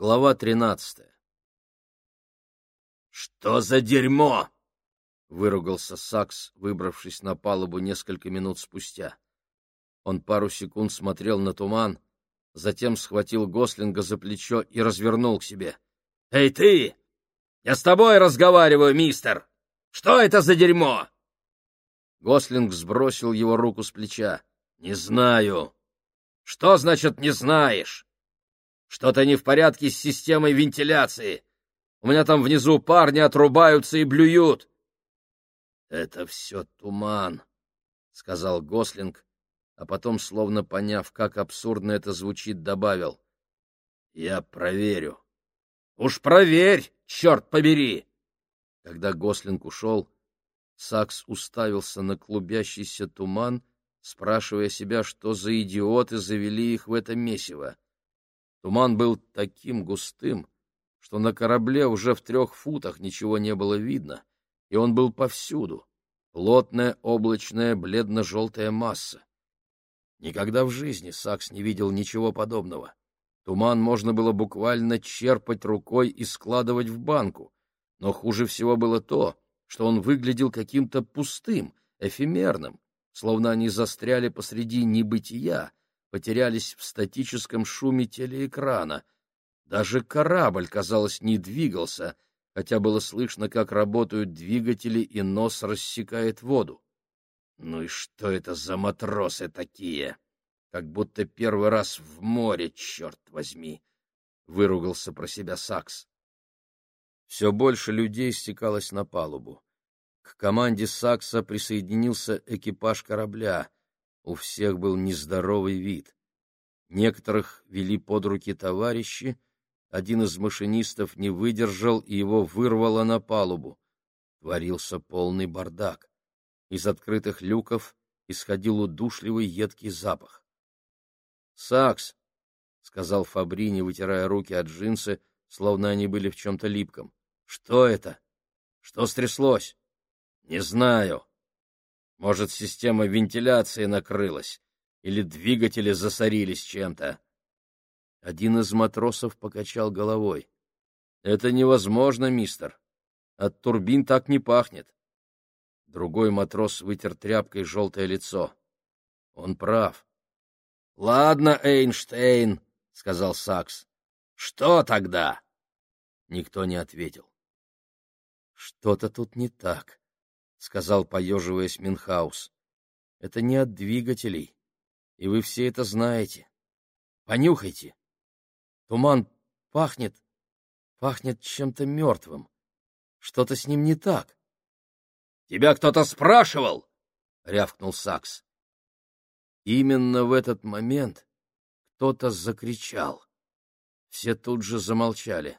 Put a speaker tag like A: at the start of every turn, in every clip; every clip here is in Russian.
A: Глава тринадцатая. «Что за дерьмо?» — выругался Сакс, выбравшись на палубу несколько минут спустя. Он пару секунд смотрел на туман, затем схватил Гослинга за плечо и развернул к себе. «Эй, ты! Я с тобой разговариваю, мистер! Что это за дерьмо?» Гослинг сбросил его руку с плеча. «Не знаю». «Что значит «не знаешь»?» «Что-то не в порядке с системой вентиляции. У меня там внизу парни отрубаются и блюют». «Это все туман», — сказал Гослинг, а потом, словно поняв, как абсурдно это звучит, добавил. «Я проверю». «Уж проверь, черт побери!» Когда Гослинг ушел, Сакс уставился на клубящийся туман, спрашивая себя, что за идиоты завели их в это месиво. Туман был таким густым, что на корабле уже в трех футах ничего не было видно, и он был повсюду. Плотная облачная бледно-желтая масса. Никогда в жизни Сакс не видел ничего подобного. Туман можно было буквально черпать рукой и складывать в банку. Но хуже всего было то, что он выглядел каким-то пустым, эфемерным, словно они застряли посреди небытия, потерялись в статическом шуме телеэкрана. Даже корабль, казалось, не двигался, хотя было слышно, как работают двигатели и нос рассекает воду. Ну и что это за матросы такие? Как будто первый раз в море, черт возьми! — выругался про себя Сакс. Все больше людей стекалось на палубу. К команде Сакса присоединился экипаж корабля. У всех был нездоровый вид. Некоторых вели под руки товарищи, один из машинистов не выдержал и его вырвало на палубу. Творился полный бардак. Из открытых люков исходил удушливый едкий запах. «Сакс!» — сказал Фабрини, вытирая руки от джинсы, словно они были в чем-то липком. Что это? Что стряслось? Не знаю. Может, система вентиляции накрылась или двигатели засорились чем-то. Один из матросов покачал головой. Это невозможно, мистер. От турбин так не пахнет. Другой матрос вытер тряпкой желтое лицо. Он прав. — Ладно, Эйнштейн, — сказал Сакс. — Что тогда? Никто не ответил. Что-то тут не так, сказал, поеживаясь Минхаус. Это не от двигателей, и вы все это знаете. Понюхайте. Туман пахнет, пахнет чем-то мертвым. Что-то с ним не так. Тебя кто-то спрашивал? рявкнул Сакс. Именно в этот момент кто-то закричал. Все тут же замолчали.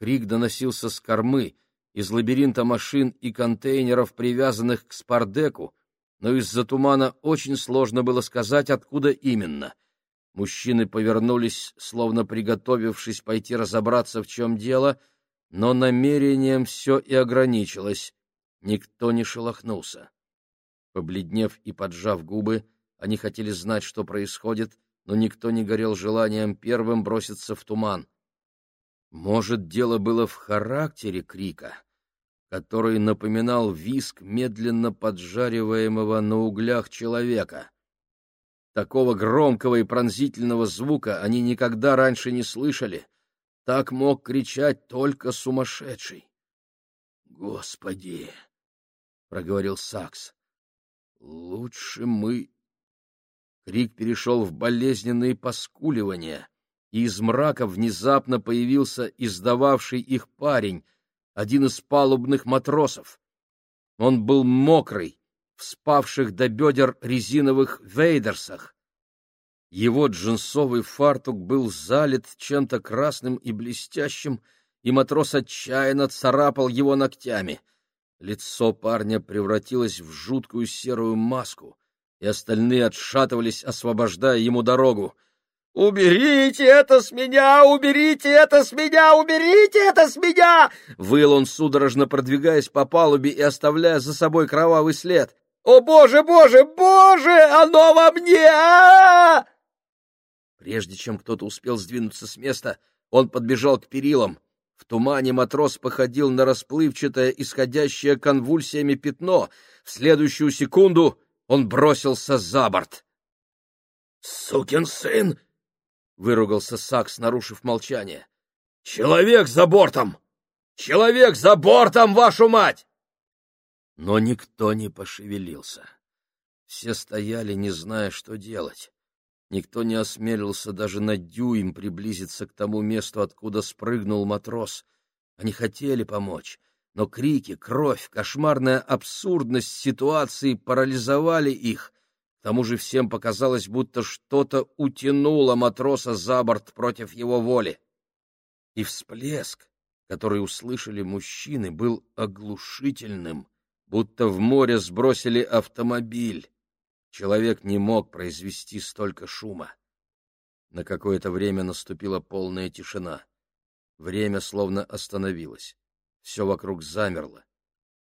A: Крик доносился с кормы, из лабиринта машин и контейнеров, привязанных к спардеку, но из-за тумана очень сложно было сказать, откуда именно. Мужчины повернулись, словно приготовившись пойти разобраться, в чем дело, но намерением все и ограничилось. Никто не шелохнулся. Побледнев и поджав губы, они хотели знать, что происходит, но никто не горел желанием первым броситься в туман. Может, дело было в характере крика, который напоминал виск медленно поджариваемого на углях человека. Такого громкого и пронзительного звука они никогда раньше не слышали. Так мог кричать только сумасшедший. «Господи!» — проговорил Сакс. «Лучше мы...» Крик перешел в болезненные поскуливания и из мрака внезапно появился издававший их парень, один из палубных матросов. Он был мокрый, в спавших до бедер резиновых вейдерсах. Его джинсовый фартук был залит чем-то красным и блестящим, и матрос отчаянно царапал его ногтями. Лицо парня превратилось в жуткую серую маску, и остальные отшатывались, освобождая ему дорогу — «Уберите это с меня! Уберите это с меня! Уберите это с меня!» Выл он, судорожно продвигаясь по палубе и оставляя за собой кровавый след. «О, боже, боже, боже! Оно во мне! А -а -а Прежде чем кто-то успел сдвинуться с места, Он подбежал к перилам. В тумане матрос походил на расплывчатое, исходящее конвульсиями пятно. В следующую секунду он бросился за борт. «Сукин сын!» — выругался Сакс, нарушив молчание. «Человек за бортом! Человек за бортом, вашу мать!» Но никто не пошевелился. Все стояли, не зная, что делать. Никто не осмелился даже на дюйм приблизиться к тому месту, откуда спрыгнул матрос. Они хотели помочь, но крики, кровь, кошмарная абсурдность ситуации парализовали их. Тому же всем показалось, будто что-то утянуло матроса за борт против его воли. И всплеск, который услышали мужчины, был оглушительным, будто в море сбросили автомобиль. Человек не мог произвести столько шума. На какое-то время наступила полная тишина. Время словно остановилось. Все вокруг замерло.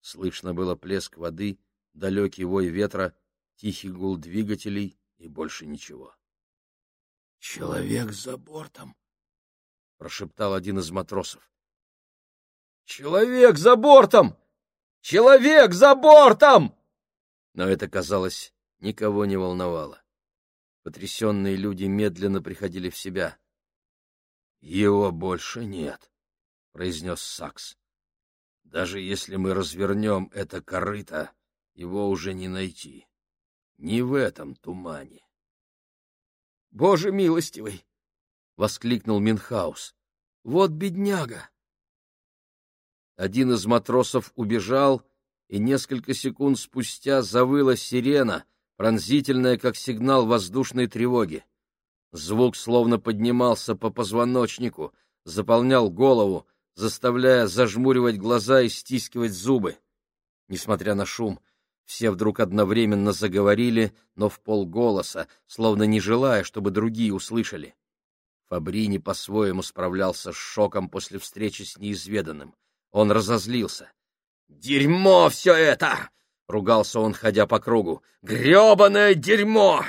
A: Слышно было плеск воды, далекий вой ветра, тихий гул двигателей и больше ничего. — Человек за бортом! — прошептал один из матросов. — Человек за бортом! Человек за бортом! Но это казалось никого не волновало. Потрясенные люди медленно приходили в себя. — Его больше нет, — произнес Сакс. — Даже если мы развернем это корыто, его уже не найти. Не в этом тумане. — Боже милостивый! — воскликнул Минхаус. — Вот бедняга! Один из матросов убежал, и несколько секунд спустя завыла сирена — пронзительная, как сигнал воздушной тревоги. Звук словно поднимался по позвоночнику, заполнял голову, заставляя зажмуривать глаза и стискивать зубы. Несмотря на шум, все вдруг одновременно заговорили, но в полголоса, словно не желая, чтобы другие услышали. Фабрини по-своему справлялся с шоком после встречи с неизведанным. Он разозлился. «Дерьмо все это! — ругался он, ходя по кругу. «Гребаное дерьмо!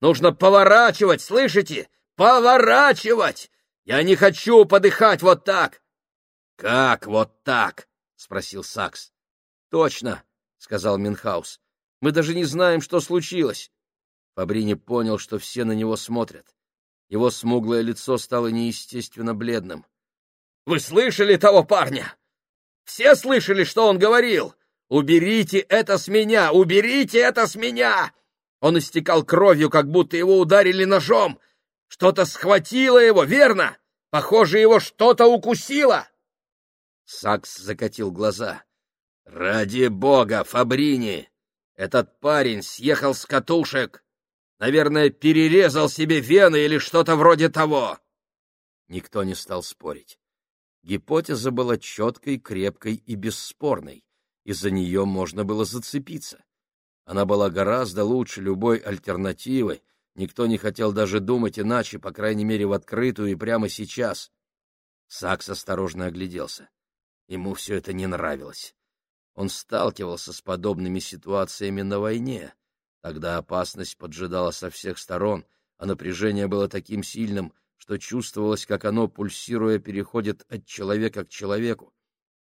A: Нужно поворачивать, слышите? Поворачивать! Я не хочу подыхать вот так!» «Как вот так?» — спросил Сакс. «Точно», — сказал Минхаус. «Мы даже не знаем, что случилось». Фабрини понял, что все на него смотрят. Его смуглое лицо стало неестественно бледным. «Вы слышали того парня? Все слышали, что он говорил? «Уберите это с меня! Уберите это с меня!» Он истекал кровью, как будто его ударили ножом. Что-то схватило его, верно? Похоже, его что-то укусило. Сакс закатил глаза. «Ради бога, Фабрини! Этот парень съехал с катушек! Наверное, перерезал себе вены или что-то вроде того!» Никто не стал спорить. Гипотеза была четкой, крепкой и бесспорной и за нее можно было зацепиться. Она была гораздо лучше любой альтернативы, никто не хотел даже думать иначе, по крайней мере, в открытую и прямо сейчас. Сакс осторожно огляделся. Ему все это не нравилось. Он сталкивался с подобными ситуациями на войне. Тогда опасность поджидала со всех сторон, а напряжение было таким сильным, что чувствовалось, как оно, пульсируя, переходит от человека к человеку.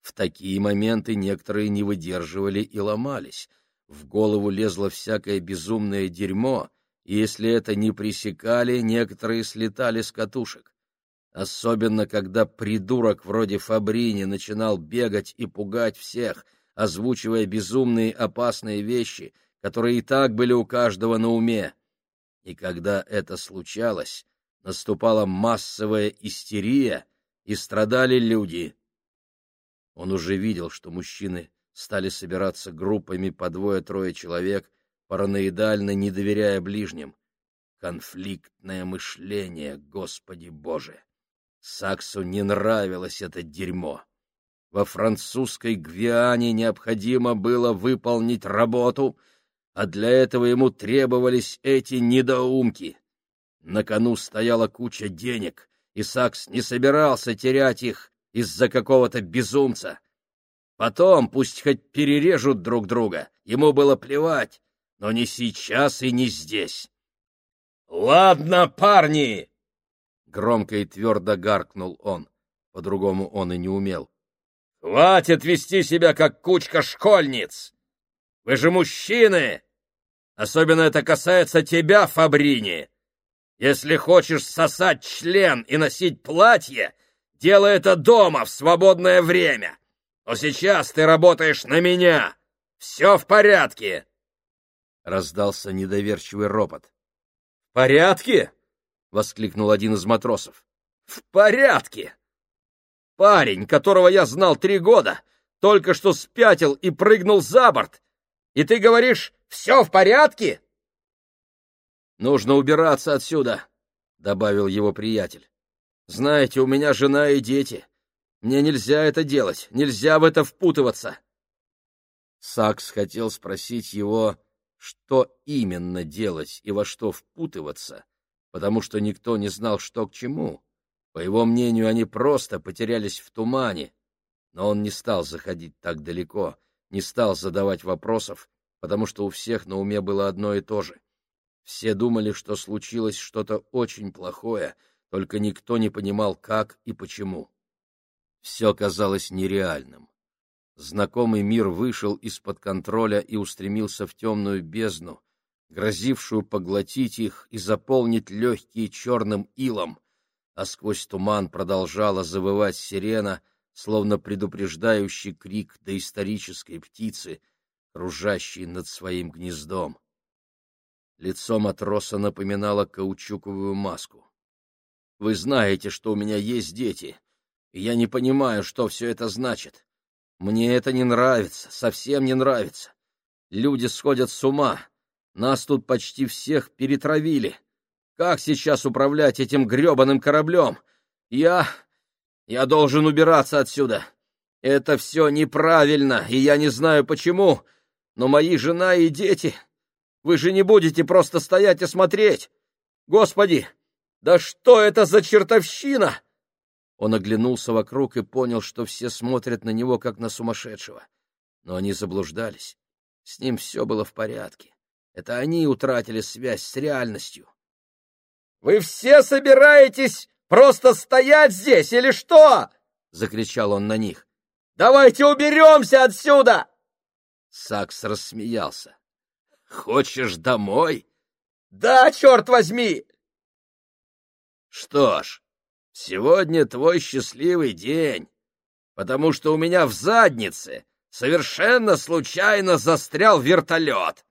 A: В такие моменты некоторые не выдерживали и ломались. В голову лезло всякое безумное дерьмо, и если это не пресекали, некоторые слетали с катушек. Особенно, когда придурок вроде Фабрини начинал бегать и пугать всех, озвучивая безумные опасные вещи, которые и так были у каждого на уме. И когда это случалось, наступала массовая истерия, и страдали люди, он уже видел, что мужчины стали собираться группами по двое-трое человек, параноидально не доверяя ближним. Конфликтное мышление, Господи Боже! Саксу не нравилось это дерьмо. Во французской Гвиане необходимо было выполнить работу, а для этого ему требовались эти недоумки. На кону стояла куча денег, и Сакс не собирался терять их из-за какого-то безумца. Потом пусть хоть перережут друг друга, ему было плевать, но не сейчас и не здесь. — Ладно, парни! громко и твердо гаркнул он. По-другому он и не умел. «Хватит вести себя, как кучка школьниц! Вы же мужчины! Особенно это касается тебя, Фабрини! Если хочешь сосать член и носить платье, делай это дома в свободное время! Но сейчас ты работаешь на меня! Все в порядке!» Раздался недоверчивый ропот. «В порядке?» — воскликнул один из матросов. «В порядке! Парень, которого я знал три года, только что спятил и прыгнул за борт. И ты говоришь, все в порядке?» «Нужно убираться отсюда», — добавил его приятель. «Знаете, у меня жена и дети. Мне нельзя это делать, нельзя в это впутываться». Сакс хотел спросить его, что именно делать и во что впутываться, потому что никто не знал, что к чему. По его мнению, они просто потерялись в тумане, но он не стал заходить так далеко, не стал задавать вопросов, потому что у всех на уме было одно и то же. Все думали, что случилось что-то очень плохое, только никто не понимал, как и почему. Все казалось нереальным. Знакомый мир вышел из-под контроля и устремился в темную бездну, грозившую поглотить их и заполнить легкие черным илом, а сквозь туман продолжала завывать сирена, словно предупреждающий крик доисторической птицы, кружащей над своим гнездом. Лицо матроса напоминало каучуковую маску. «Вы знаете, что у меня есть дети, и я не понимаю, что все это значит. Мне это не нравится, совсем не нравится. Люди сходят с ума. Нас тут почти всех перетравили. Как сейчас управлять этим гребаным кораблем? Я... я должен убираться отсюда. Это все неправильно, и я не знаю почему, но мои жена и дети... Вы же не будете просто стоять и смотреть! Господи, да что это за чертовщина!» Он оглянулся вокруг и понял, что все смотрят на него, как на сумасшедшего. Но они заблуждались. С ним все было в порядке. Это они утратили связь с реальностью. Вы все собираетесь просто стоять здесь или что? закричал он на них. Давайте уберемся отсюда! Сакс рассмеялся. Хочешь домой? Да, черт возьми! Что ж, сегодня твой счастливый день, потому что у меня в заднице совершенно случайно застрял вертолет.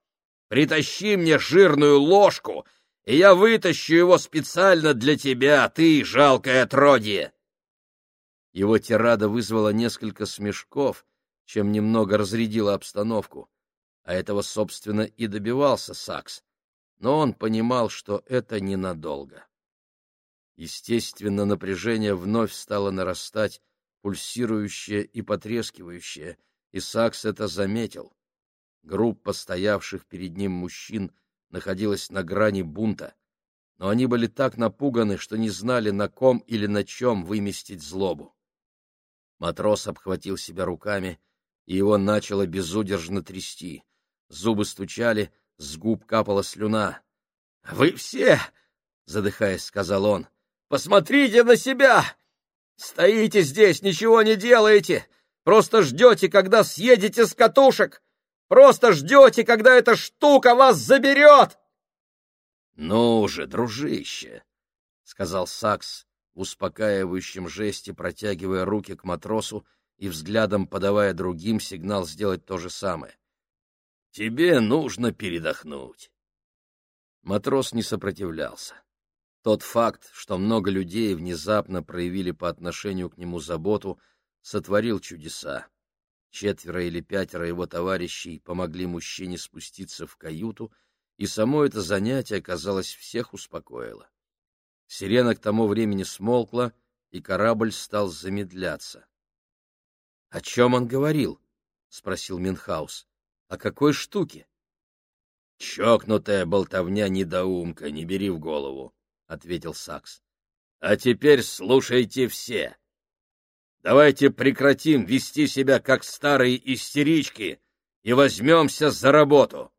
A: Притащи мне жирную ложку — и я вытащу его специально для тебя, ты, жалкое отродье!» Его тирада вызвала несколько смешков, чем немного разрядила обстановку, а этого, собственно, и добивался Сакс, но он понимал, что это ненадолго. Естественно, напряжение вновь стало нарастать, пульсирующее и потрескивающее, и Сакс это заметил. Группа стоявших перед ним мужчин — находилась на грани бунта, но они были так напуганы, что не знали, на ком или на чем выместить злобу. Матрос обхватил себя руками, и его начало безудержно трясти. Зубы стучали, с губ капала слюна. — Вы все, — задыхаясь, сказал он, — посмотрите на себя! Стоите здесь, ничего не делаете, просто ждете, когда съедете с катушек! Просто ждете, когда эта штука вас заберет!» «Ну же, дружище!» — сказал Сакс, в успокаивающем протягивая руки к матросу и взглядом подавая другим сигнал сделать то же самое. «Тебе нужно передохнуть». Матрос не сопротивлялся. Тот факт, что много людей внезапно проявили по отношению к нему заботу, сотворил чудеса. Четверо или пятеро его товарищей помогли мужчине спуститься в каюту, и само это занятие, казалось, всех успокоило. Сирена к тому времени смолкла, и корабль стал замедляться. — О чем он говорил? — спросил Минхаус. — О какой штуке? — Чокнутая болтовня недоумка, не бери в голову, — ответил Сакс. — А теперь слушайте все. Давайте прекратим вести себя как старые истерички и возьмемся за работу.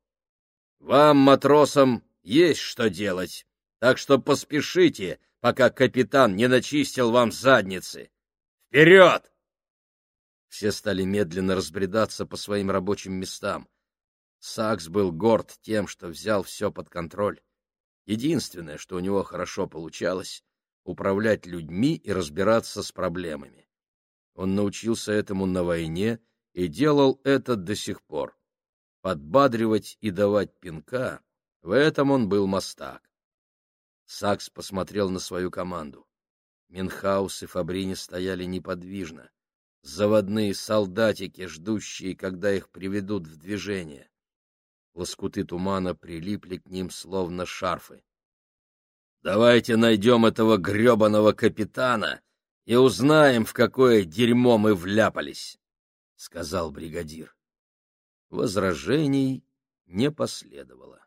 A: Вам, матросам, есть что делать, так что поспешите, пока капитан не начистил вам задницы. Вперед! Все стали медленно разбредаться по своим рабочим местам. Сакс был горд тем, что взял все под контроль. Единственное, что у него хорошо получалось — управлять людьми и разбираться с проблемами. Он научился этому на войне и делал это до сих пор. Подбадривать и давать пинка — в этом он был мастак. Сакс посмотрел на свою команду. Минхаус и Фабрини стояли неподвижно. Заводные солдатики, ждущие, когда их приведут в движение. Лоскуты тумана прилипли к ним, словно шарфы. — Давайте найдем этого гребаного капитана и узнаем, в какое дерьмо мы вляпались, — сказал бригадир. Возражений не последовало.